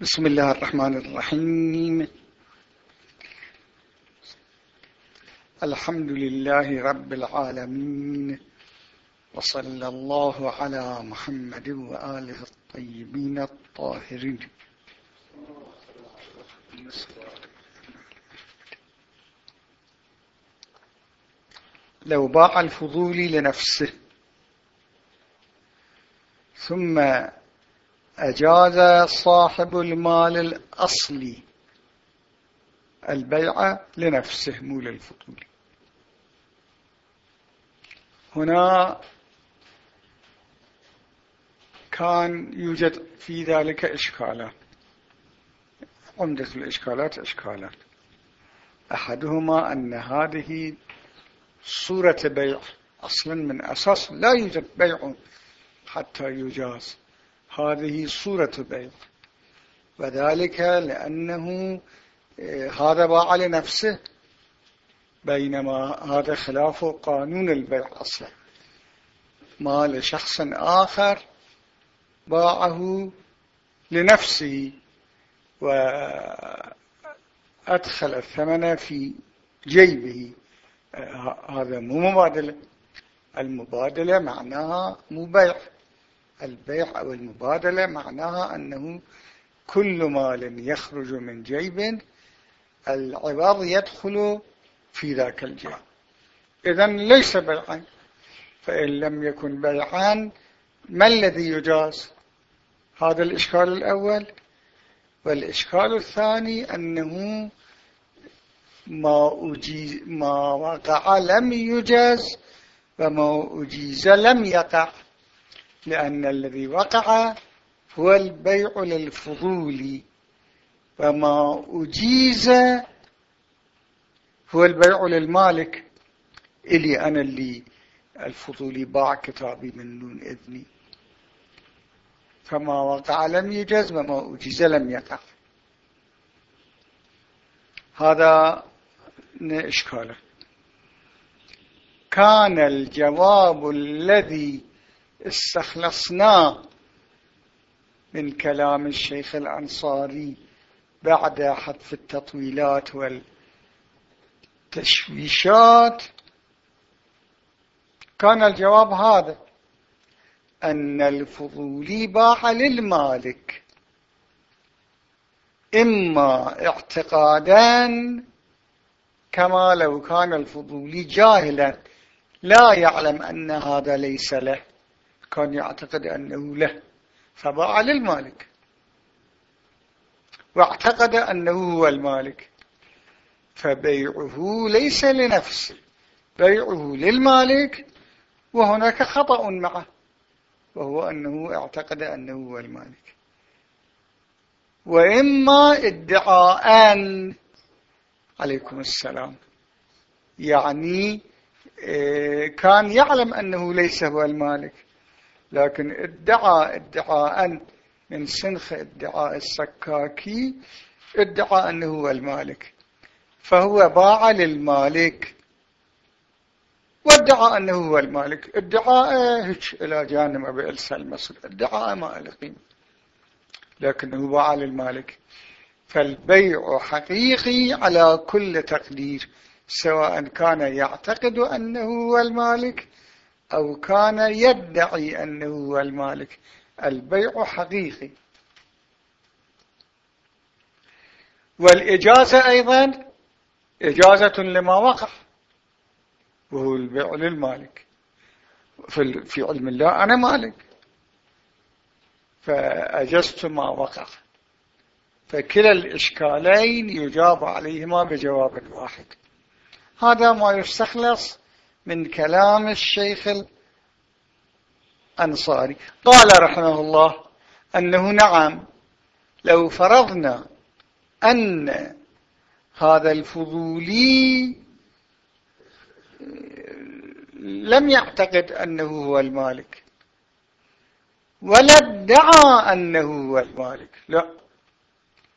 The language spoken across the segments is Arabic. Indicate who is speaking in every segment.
Speaker 1: بسم الله الرحمن الرحيم. الحمد لله رب العالمين وصلى الله على محمد وآله الطيبين الطاهرين. لو باع الفضول لنفسه ثم أجاز صاحب المال الأصلي البيع لنفسه مو للفضول هنا كان يوجد في ذلك إشكالات عمدة الإشكالات إشكالات أحدهما أن هذه صورة بيع أصلا من أساس لا يوجد بيع حتى يجاز. هذه صورة بيع وذلك لأنه آه، هذا باع لنفسه بينما هذا خلاف قانون البيع أصلا. ما لشخص آخر باعه لنفسه وأدخل الثمن في جيبه. آه، هذا مو مبادلة. المبادلة معناها مو بيع. البيع أو المبادلة معناها أنه كل مال يخرج من جيب العوض يدخل في ذاك الجيب. إذا ليس بيعا فإن لم يكن بيعا ما الذي يجاز؟ هذا الإشكال الأول. والإشكال الثاني أنه ما, أجيز ما وقع لم يجاز وما أجيز لم يقع. لأن الذي وقع هو البيع للفضول وما أجيز هو البيع للمالك. إلي أنا اللي الفضولي باع كتابي من دون إذني. فما وقع لم يجز وما أجيز لم يقع. هذا إشكاله. كان الجواب الذي استخلصناه من كلام الشيخ الأنصاري بعد حذف التطويلات والتشويشات. كان الجواب هذا أن الفضولي باع للمالك إما اعتقادا كما لو كان الفضولي جاهلا. لا يعلم أن هذا ليس له. كان يعتقد أنه له فباع للمالك. واعتقد أنه هو المالك. فبيعه ليس لنفسه بيعه للمالك وهناك خطأ معه وهو أنه اعتقد أنه هو المالك. وإما ادعاء عليكم السلام. يعني آه، كان يعلم أنه ليس هو المالك. لكن ادعى ادعاء من سنخ ادعاء السكاكي ادعى أنه هو المالك. فهو باع للمالك. وادعى أنه هو المالك. ادعاء هيك إلى جانب أبي إلسى المصر ادعاء ما لقيم لكنه باع للمالك. فالبيع حقيقي على كل تقدير سواء كان يعتقد أنه هو المالك أو كان يدعي أنه هو المالك. البيع حقيقي. والإجازة أيضا إجازة لما وقع وهو البيع للمالك. في علم الله أنا مالك. فأجزت ما وقع. فكلا الإشكالين يجاب عليهما بجواب واحد. هذا ما يستخلص من كلام الشيخ الأنصاري. قال رحمه الله أنه نعم لو فرضنا أن هذا الفضولي لم يعتقد أنه هو المالك. ولا ادعى أنه هو المالك. لا.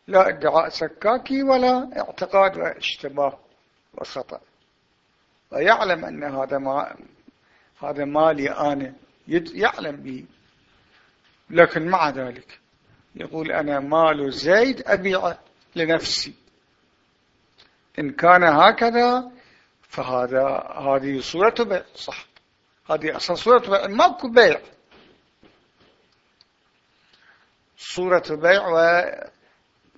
Speaker 1: لا ادعاء سكاكي ولا اعتقاد واشتباه وخطأ. ويعلم أن هذا ما هذا مالي أنا يعلم به لكن مع ذلك يقول أنا مال زيد أبيعه لنفسي. إن كان هكذا فهذا هذه صورة بيع صح. هذه أصلا صورة بيع ماكو بيع. صورة بيع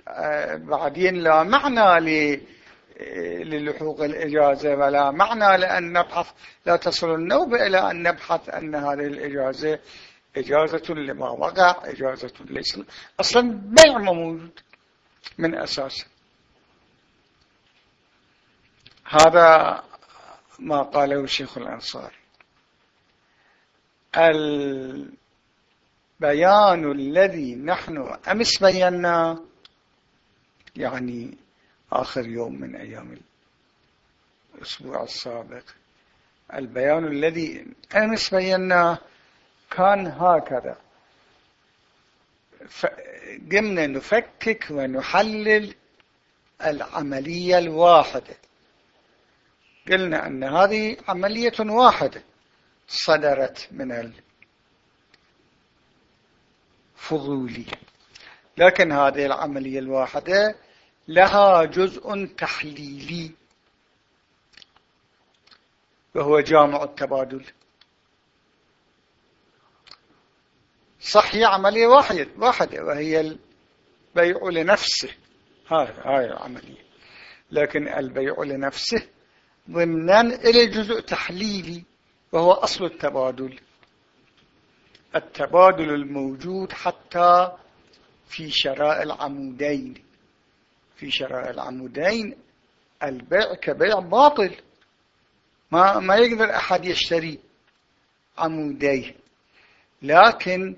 Speaker 1: وبعدين آه، لا معنى للحوق الإجازة. ولا معنى لأن نبحث لا تصل النوبة إلى أن نبحث أن هذه الإجازة إجازة لما وقع إجازة ليس أصلا بيع موجود من أساسه هذا ما قاله الشيخ الأنصار البيان الذي نحن أمس بينا يعني آخر يوم من أيام الأسبوع السابق. البيان الذي أمس بيناه كان هكذا. قمنا نفكك ونحلل العملية الواحدة. قلنا أن هذه عملية واحدة صدرت من الفضولية. لكن هذه العملية الواحدة لها جزء تحليلي وهو جامع التبادل. صح هي عملية واحدة واحدة وهي البيع لنفسه. هاي هاي العملية. لكن البيع لنفسه ضمنا إلى جزء تحليلي وهو أصل التبادل. التبادل الموجود حتى في شراء العمودين. في شراء العمودين البيع كبيع باطل. ما ما يقدر أحد يشتري عموديه لكن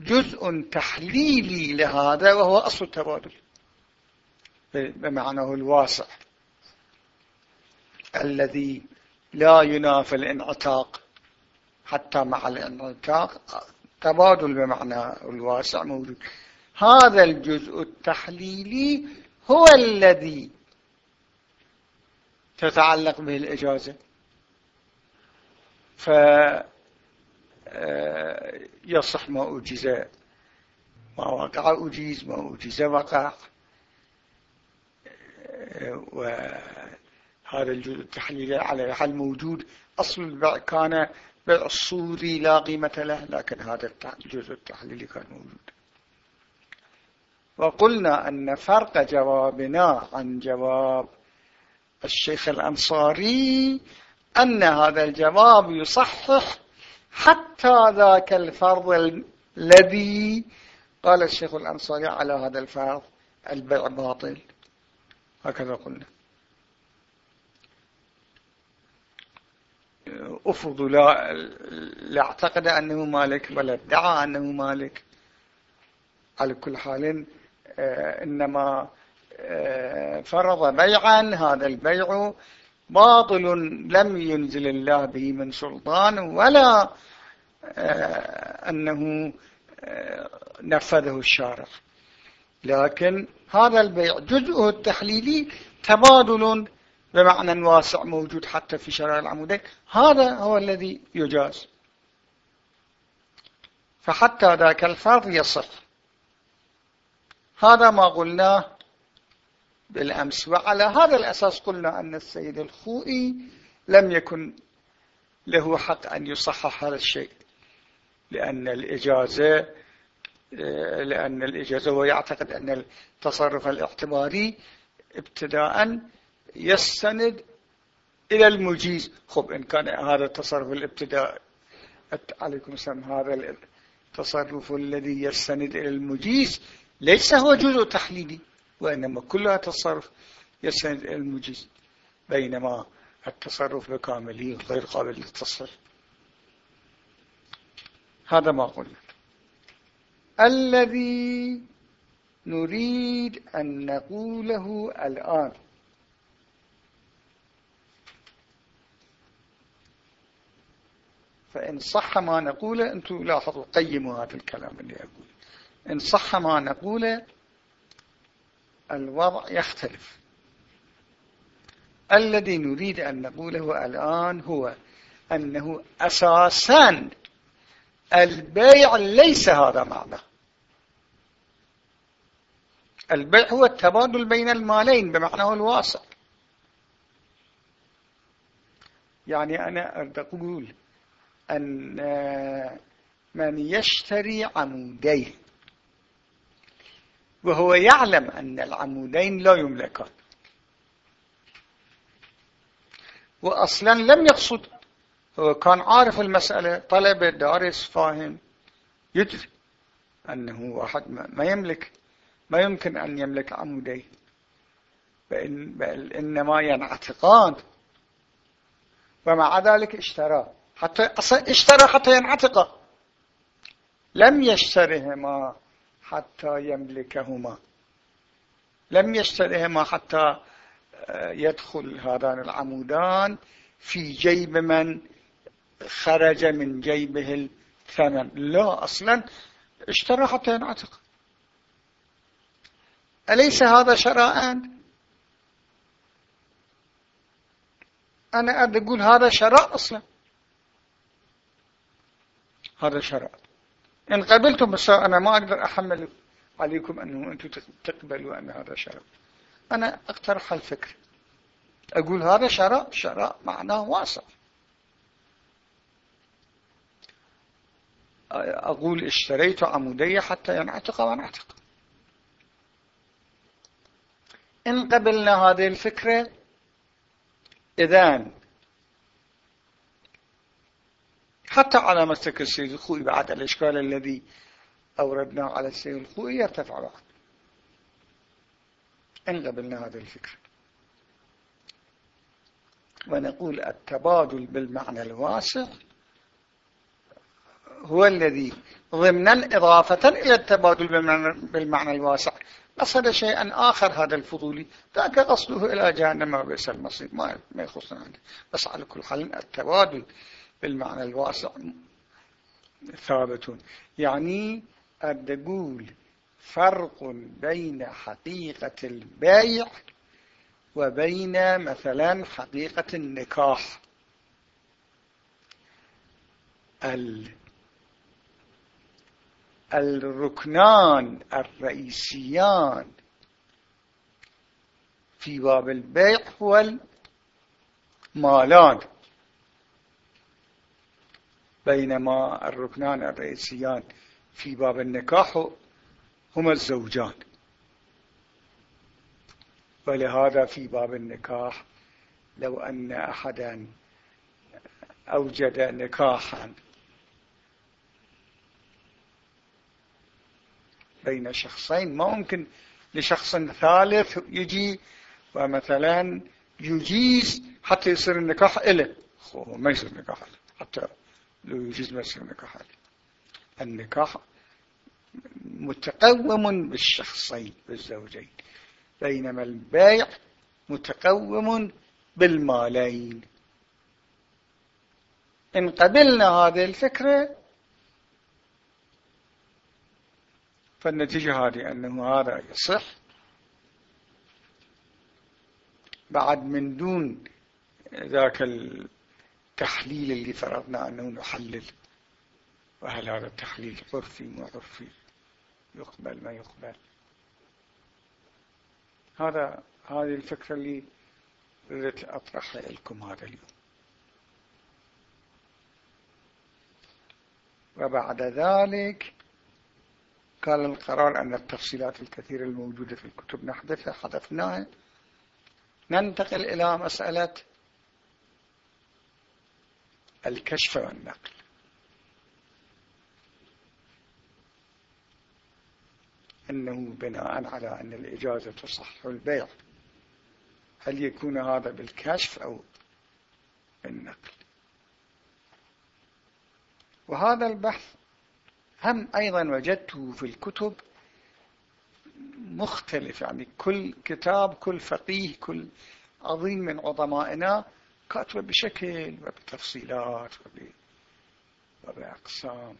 Speaker 1: جزء تحليلي لهذا وهو أصل التبادل. بمعناه الواسع. الذي لا ينافي الانعتاق. حتى مع الانعتاق تبادل بمعنى الواسع موجود. هذا الجزء التحليلي هو الذي تتعلق به الإجازة. ف آه، ما أجيز ما وقع أجيز ما أجيز وقع. آه، وهذا الجزء التحليلي على حال موجود. أصل البيع كان بيع الصوري لا قيمة له لكن هذا الجزء التحليلي كان موجود. وقلنا أن فرق جوابنا عن جواب الشيخ الأنصاري أن هذا الجواب يصحح حتى ذاك الفرض الذي قال الشيخ الأنصاري على هذا الفرض البيع باطل. هكذا قلنا. أفرض لا, لا أعتقد أنه مالك ولا أدعى أنه مالك. على كل حال إنما آه، فرض بيعا هذا البيع باطل لم ينزل الله به من سلطان ولا آه، أنه نفذه الشارع. لكن هذا البيع جزءه التحليلي تبادل بمعنى واسع موجود حتى في شرع العمودين هذا هو الذي يجاز. فحتى ذاك الفرض يصح. هذا ما قلناه بالأمس وعلى هذا الأساس قلنا أن السيد الخوئي لم يكن له حق أن يصحح هذا الشيء لأن الإجازة لأن الإجازة هو يعتقد أن التصرف الاعتباري ابتداء يستند إلى المجيز. خب إن كان هذا التصرف الابتداء عليكم السلام هذا التصرف الذي يستند إلى المجيز ليس هو جزء تحليلي وإنما كلها تصرف يستند إلى المجيز بينما التصرف بكامله غير قابل للتصرف هذا ما قلنا. الذي نريد أن نقوله الآن. فإن صح ما نقوله أنتم لاحظوا قيموا هذا الكلام اللي أقول إن صح ما نقوله الوضع يختلف. الذي نريد أن نقوله الآن هو أنه أساسا البيع ليس هذا معنى البيع هو التبادل بين المالين بمعناه الواسع يعني أنا أريد أقول أن من يشتري عمودين وهو يعلم أن العمودين لا يملكان. وأصلا لم يقصد هو كان عارف المسألة طلبة دارس فاهم يدري أنه واحد ما يملك ما يمكن أن يملك عمودين. بل إنما ينعتقان. ومع ذلك اشترى. حتى اشترى حتى ينعتق. لم يشترهما. حتى يملكهما. لم يشترهما حتى آه، يدخل هذان العمودان في جيب من خرج من جيبه الثمن. لا أصلا اشترى حتى ينعتق. أليس هذا شراء أنا أقول هذا شراء أصلا. هذا شراء. إن قبلتم بس أنا ما أقدر أحمل عليكم أنه أنتم تقبلوا أن هذا شراء أنا أقترح الفكر. أقول هذا شراء شراء معناه واسع. أقول اشتريت عمودية حتى ينعتق ونعتق إن قبلنا هذه الفكرة إذن حتى على مسلك السيد الخوي بعد الإشكال الذي أوردناه على السيد الخوي يرتفع بعد إن قبلنا هذه الفكرة ونقول التبادل بالمعنى الواسع هو الذي ضمنا إضافة إلى التبادل بالمعنى الواسع. قصد شيئا آخر هذا الفضولي ذاك قصده إلى جهنم وبئس المصير. ما يخصنا. عنه بس على كل حال التبادل بالمعنى الواسع. ثابت يعني أقول فرق بين حقيقة البيع وبين مثلا حقيقة النكاح. الركنان الرئيسيان في باب البيع هو المالان بينما الركنان الرئيسيان في باب النكاح هما الزوجان. ولهذا في باب النكاح لو أن أحدا أوجد نكاحا بين شخصين ما ممكن لشخص ثالث يجي ومثلا يجيز حتى يصير النكاح إله. ما يصير نكاح حتى لو يجيز ما يصير نكاح إله النكاح متقوم بالشخصين بالزوجين. بينما البيع متقوم بالمالين. إن قبلنا هذه الفكرة فالنتيجة هذه أنه هذا يصح. بعد من دون ذاك التحليل اللي فرضنا أنه نحلل. وهل هذا التحليل عرفي ما عرفي؟ يقبل ما يقبل. هذا هذه الفكرة اللي ردت أطرحها لكم هذا اليوم. وبعد ذلك قال القرار أن التفصيلات الكثيرة الموجودة في الكتب نحذفها حذفناها ننتقل إلى مسألة الكشف والنقل. أنه بناء على أن الإجازة تصح البيع. هل يكون هذا بالكشف أو بالنقل؟ وهذا البحث هم أيضا وجدته في الكتب مختلف. يعني كل كتاب كل فقيه كل عظيم من عظمائنا كاتبه بشكل وبتفصيلات وبأقسام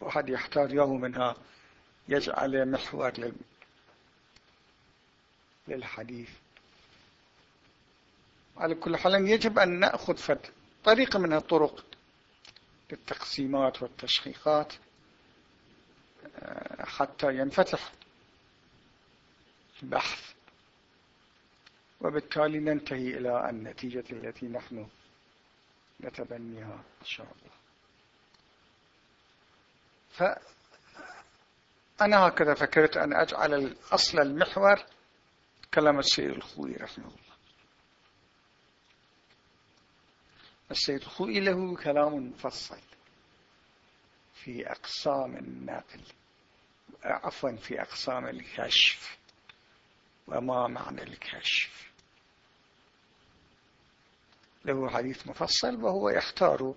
Speaker 1: واحد يحتاج له منها يجعل محور للحديث. على كل حال يجب أن نأخذ طريقة من الطرق للتقسيمات والتشخيصات حتى ينفتح البحث. وبالتالي ننتهي إلى النتيجة التي نحن نتبنيها إن شاء الله. فأنا هكذا فكرت أن أجعل الأصل المحور كلام السيد الخوي رحمه الله. السيد الخوي له كلام مفصل في أقسام النقل عفوا في أقسام الكشف. وما معنى الكشف. له حديث مفصل وهو يختار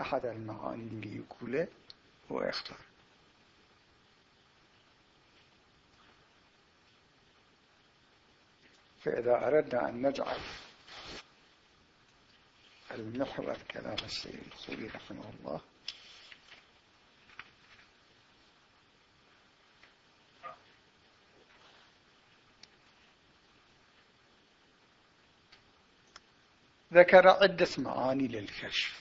Speaker 1: أحد المعاني اللي يقوله هو يختار فإذا أردنا أن نجعل المحور كلام السيد الخوي رحمه الله ذكر عدة معاني للكشف.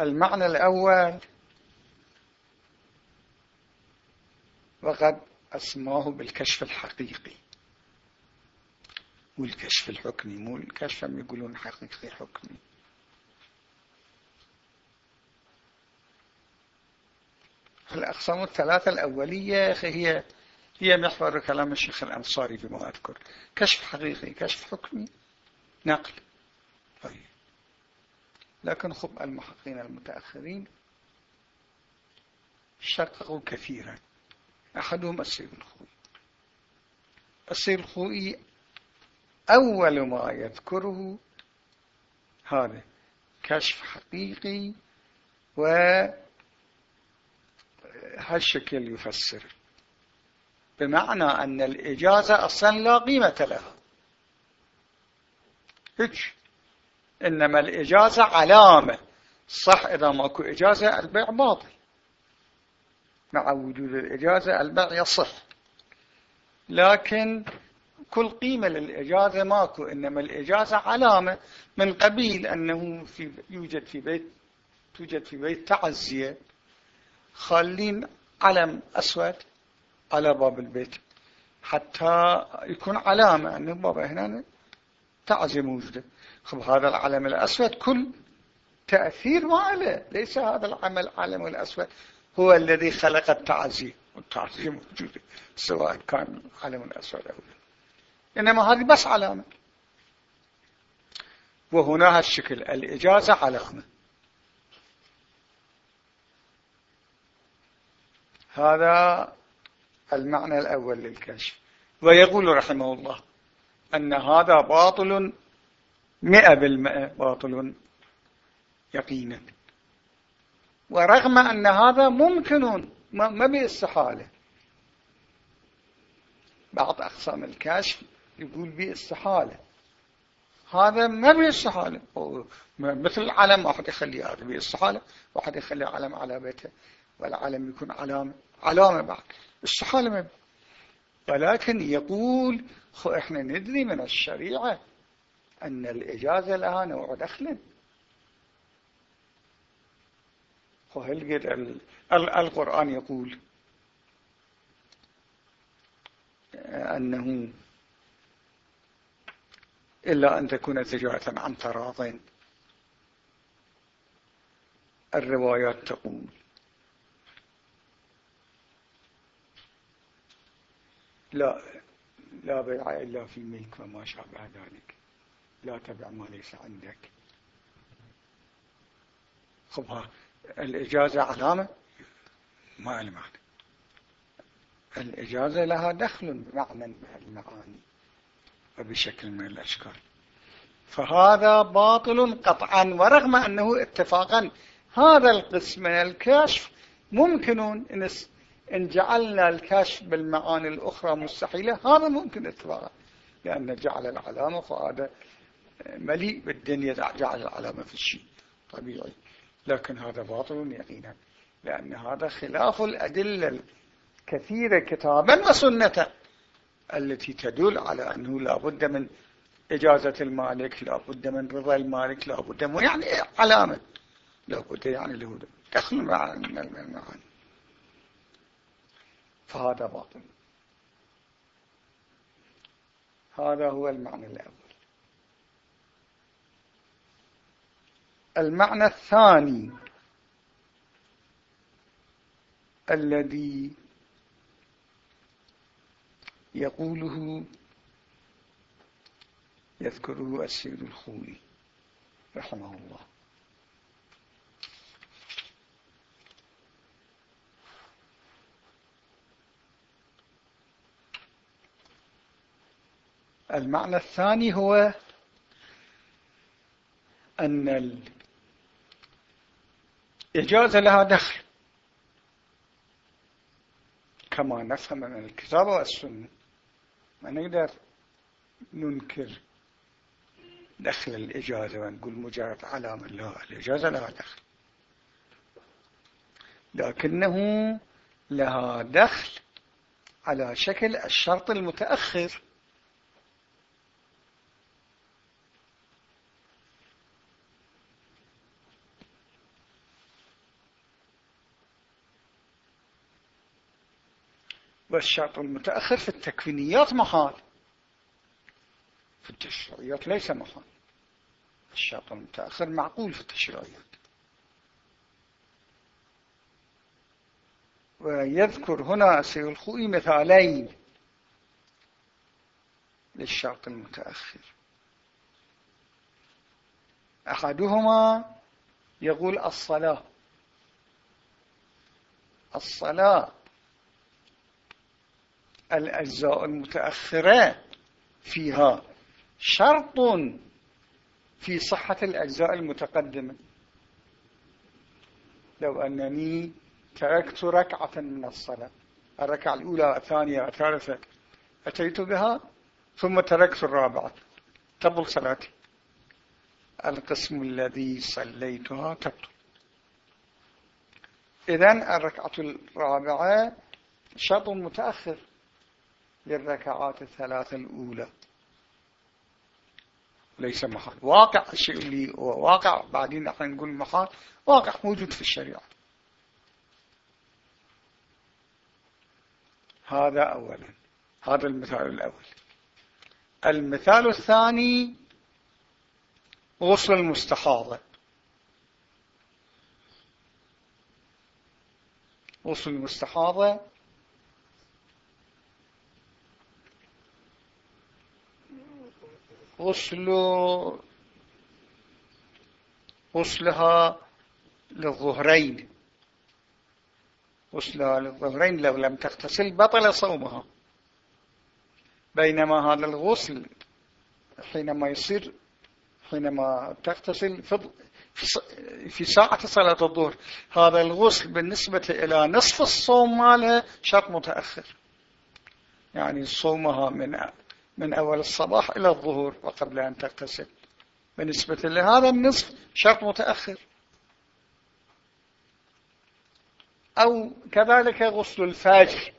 Speaker 1: المعنى الأول وقد أسماه بالكشف الحقيقي. والكشف الحكمي مو الكشف هم يقولون حقيقي حكمي. الأقسام الثلاثة الأولية؟ هي هي محور كلام الشيخ الأنصاري بما أذكر. كشف حقيقي كشف حكمي نقل. طيب. لكن خب المحققين المتأخرين شققوا كثيرا. أحدهم السيد الخوي. السيد الخوي أول ما يذكره هذا كشف حقيقي و هالشكل يفسر بمعنى أن الإجازة أصلا لا قيمة لها. هيك. إنما الإجازة علامة. صح إذا ماكو إجازة البيع باطل. مع وجود الإجازة البيع يصح. لكن كل قيمة للإجازة ماكو. إنما الإجازة علامة. من قبيل أنه في يوجد في بيت توجد في بيت تعزية. خالين علم أسود. على باب البيت. حتى يكون علامة أن بابا هنا تعزية موجودة خب هذا العلم الأسود كل تأثير ما عليه. ليس هذا العمل العلم الأسود. هو الذي خلق التعزية والتعزية موجودة سواء كان علم الأسود أو لا. إنما هذه بس علامة. وهنا هالشكل الإجازة علامة هذا المعنى الأول للكشف. ويقول رحمه الله أن هذا باطل مئة بالمئة باطل يقينا. ورغم أن هذا ممكن ما باستحالة بعض أقسام الكشف يقول باستحالة هذا ما باستحالة مثل العلم واحد يخلي هذا باستحالة واحد يخلي علم على بيته والعلم يكون علامة علامة بعد. استحالة ما ولكن يقول إحنا ندري من الشريعة أن الإجازة لها نوع دخل. وهل القرآن يقول أنه إلا أن تكون تجارة عن تراض. الروايات تقول لا لا بيع إلا في ملك وما شابه ذلك. لا تبع ما ليس عندك. خبها الإجازة علامة ما المعنى الإجازة لها دخل بمعنى من المعاني وبشكل من الأشكال. فهذا باطل قطعا ورغم أنه اتفاقا. هذا القسم من الكشف ممكن إن جعلنا الكشف بالمعاني الأخرى مستحيلة هذا ممكن اتفاقا لأن جعل العلامة فهذا مليء بالدنيا جعل العلامة في الشيء طبيعي. لكن هذا باطل يقينا لأن هذا خلاف الأدلة الكثيرة كتابا وسنة التي تدل على أنه لا بد من إجازة المالك لا بد من رضا المالك لا بد من يعني علامة لابد يعني له دخل مع المعاني. فهذا باطل. هذا هو المعنى الأول. المعنى الثاني الذي يقوله يذكره السيد الخوي رحمه الله. المعنى الثاني هو أن الإجازة لها دخل. كما نفهم من الكتاب والسنة ما نقدر ننكر دخل الإجازة ونقول مجرد علامة لا الإجازة لها دخل. لكنه لها دخل على شكل الشرط المتأخر. والشرط المتأخر في التكوينيات محال في التشريعيات ليس محال الشرط المتأخر معقول في التشريعيات. ويذكر هنا سيد الخوئي مثالين للشرط المتأخر. أحدهما يقول الصلاة. الصلاة الأجزاء المتأخرة فيها شرط في صحة الأجزاء المتقدمة. لو أنني تركت ركعة من الصلاة الركعة الأولى الثانية الثالثة أتيت بها ثم تركت الرابعة تبطل صلاتي. القسم الذي صليتها تبطل. إذن الركعة الرابعة شرط متأخر. للركعات الثلاثة الأولى. ليس محال واقع الشيء اللي هو واقع بعدين نحن نقول محال واقع موجود في الشريعة. هذا أولا. هذا المثال الأول. المثال الثاني غسل المستحاضة. غسل المستحاضة غسل غسلها للظهرين. غسلها للظهرين لو لم تغتسل بطل صومها. بينما هذا الغسل حينما يصير حينما تغتسل في ساعة صلاة الظهر هذا الغسل بالنسبة إلى نصف الصوم مالها شرط متأخر. يعني صومها من من أول الصباح إلى الظهور وقبل أن تغتسل. بالنسبة لهذا النصف شرط متأخر. أو كذلك غسل الفجر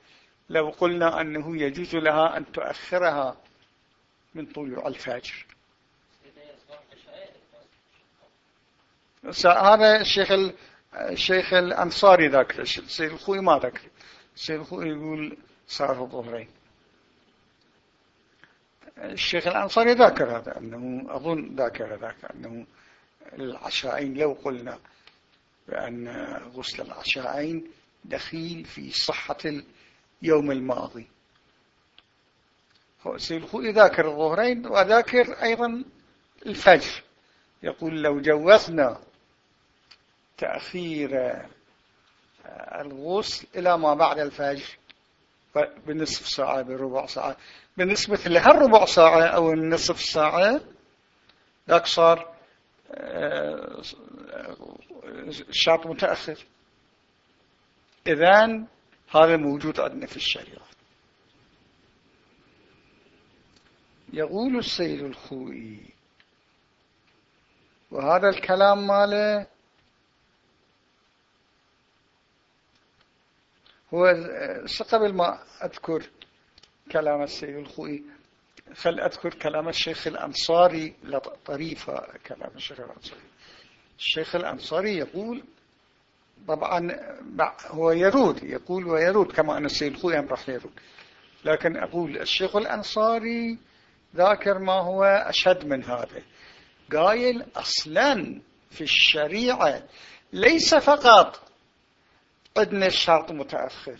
Speaker 1: لو قلنا أنه يجوز لها أن تؤخرها من طلوع الفجر هذا الشيخ الشيخ الأنصاري ذاك السيد الخوي ما ذكر. السيد الخوي يقول صار الظهرين. الشيخ الأنصاري ذاكر هذا أنه أظن ذاكر ذاك أنه العشاءين لو قلنا بأن غسل العشاءين دخيل في صحة اليوم الماضي. سيد الخوئي ذاكر الظهرين وذاكر أيضا الفجر. يقول لو جوزنا تأخير الغسل إلى ما بعد الفجر بنصف ساعة بربع ساعة. بالنسبة لهالربع ساعة أو النصف ساعة ذاك صار آه، شرط متأخر. إذن هذا موجود عندنا في الشريعة. يقول السيد الخوئي وهذا الكلام ماله قبل ما أذكر كلام السيد الخوئي. خل أذكر كلام الشيخ الأنصاري. طريفة كلام الشيخ الأنصاري. الشيخ الأنصاري يقول طبعا هو يرود يقول ويرود كما أن السيد الخوي راح يرود لكن أقول الشيخ الأنصاري ذاكر ما هو أشد من هذا. قايل أصلا في الشريعة ليس فقط عندنا الشرط متأخر.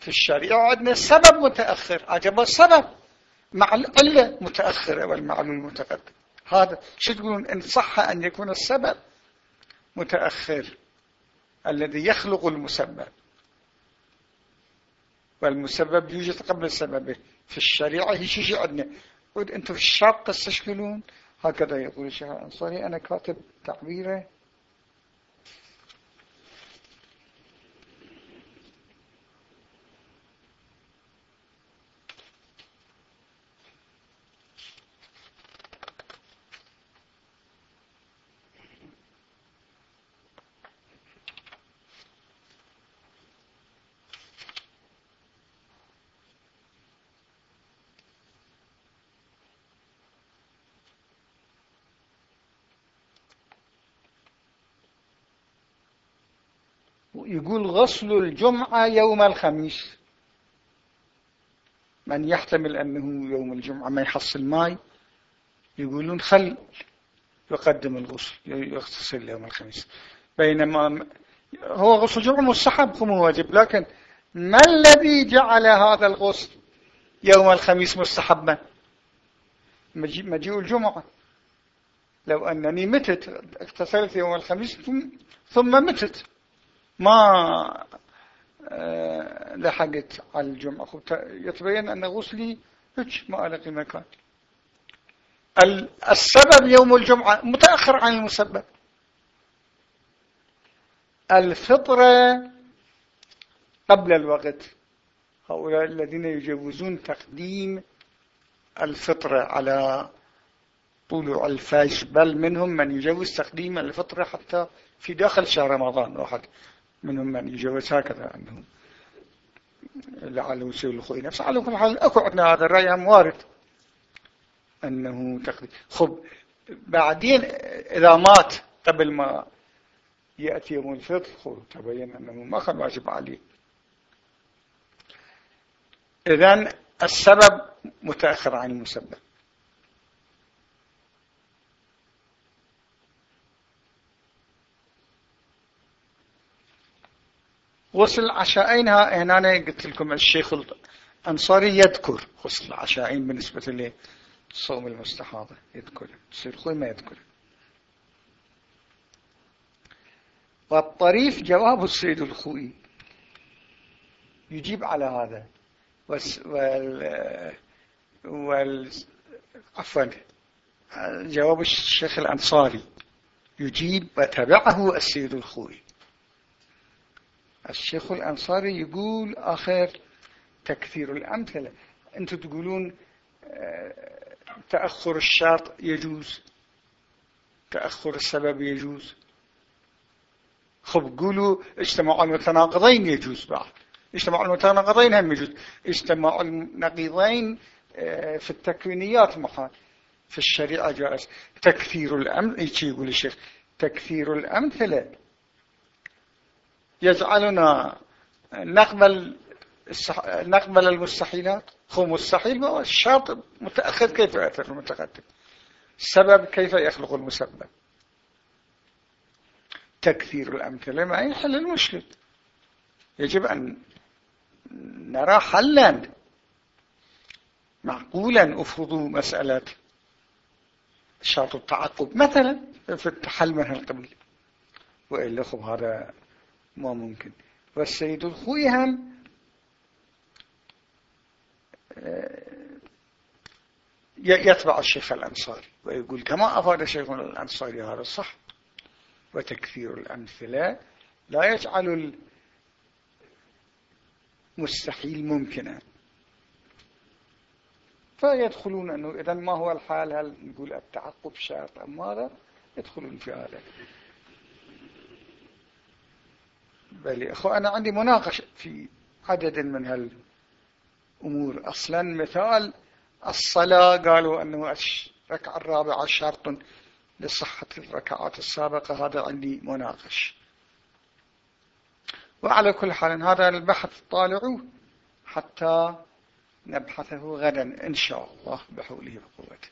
Speaker 1: في الشريعة عندنا السبب متأخر. عجب السبب. مع العلة متأخرة والمعلول متقدم هذا شو تقولون؟ إن صح أن يكون السبب متأخر الذي يخلق المسبب. والمسبب يوجد قبل السبب. في الشريعة هي شيء عندنا أنتم في الشرق تستشكلون هكذا يقول الشيخ الأنصاري. أنا كاتب تعبيره. يقول غسل الجمعة يوم الخميس. من يحتمل أنه يوم الجمعة ما يحصل ماي يقولون خل يقدم الغسل يغتسل يوم الخميس. بينما هو غسل الجمعة مستحب هو واجب لكن ما الذي جعل هذا الغسل يوم الخميس مستحبا؟ مجيء الجمعة. لو أنني متت اغتسلت يوم الخميس ثم متت. ما آه، لحقت على الجمعة يتبين أن غسلي هيك ما ألقي مكان. السبب يوم الجمعة متأخر عن المسبب. الفطرة قبل الوقت. هؤلاء الذين يجوزون تقديم الفطرة على طلوع الفجر بل منهم من يجوز تقديم الفطرة حتى في داخل شهر رمضان واحد. منهم من يجوز هكذا أنه لعله يسوي الخوي نفسه. على كل حال. أكو عندنا هذا الرأي وارد؟ أنه تقديم خب بعدين إذا مات قبل ما يأتي يوم الفطر خب تبين أنه ما كان واجب عليه. إذن السبب متأخر عن المسبب. غسل العشاءين هنا قلت لكم الشيخ الأنصاري يذكر غسل العشاءين بالنسبة للصوم المستحاضة يذكر تصير خوي ما يذكر. والطريف جواب السيد الخوي. يجيب على هذا. وال وال عفوا جواب الشيخ الأنصاري. يجيب وتبعه السيد الخوي. الشيخ الأنصاري يقول آخر تكثير الأمثلة. أنتم تقولون آه، تأخر الشرط يجوز تأخر السبب يجوز. خب قولوا اجتماع المتناقضين يجوز بعد اجتماع المتناقضين هم يجوز. اجتماع النقيضين آه، في التكوينيات محال. في الشريعة جائز. تكثير الأمثلة يقول الشيخ تكثير الأمثلة يجعلنا نقبل نقبل المستحيلات. هو مستحيل هو الشرط متأخر كيف يأثر المتقدم؟ السبب كيف يخلق المسبب؟ تكثير الأمثلة ما يحل المشكل. يجب أن نرى حلا معقولا أفرضوا مسألة شرط التعقب مثلا في التحل من القبيل وإلا خب هذا ما ممكن. والسيد الخوي هم آه، يتبع الشيخ الأنصاري ويقول كما أفاد الشيخ الأنصاري هذا الصح وتكثير الأمثلة لا يجعل المستحيل ممكنا. فيدخلون أنه إذا ما هو الحال؟ هل نقول التعقب شرط أم ماذا؟ يدخلون في هذا. بل أخو أنا عندي مناقشة في عدد من هالأمور. أصلا مثال الصلاة قالوا أنه الركعة الرابعة شرط لصحة الركعات السابقة. هذا عندي مناقش. وعلى كل حال هذا البحث طالعوه حتى نبحثه غدا إن شاء الله بحوله وقوته.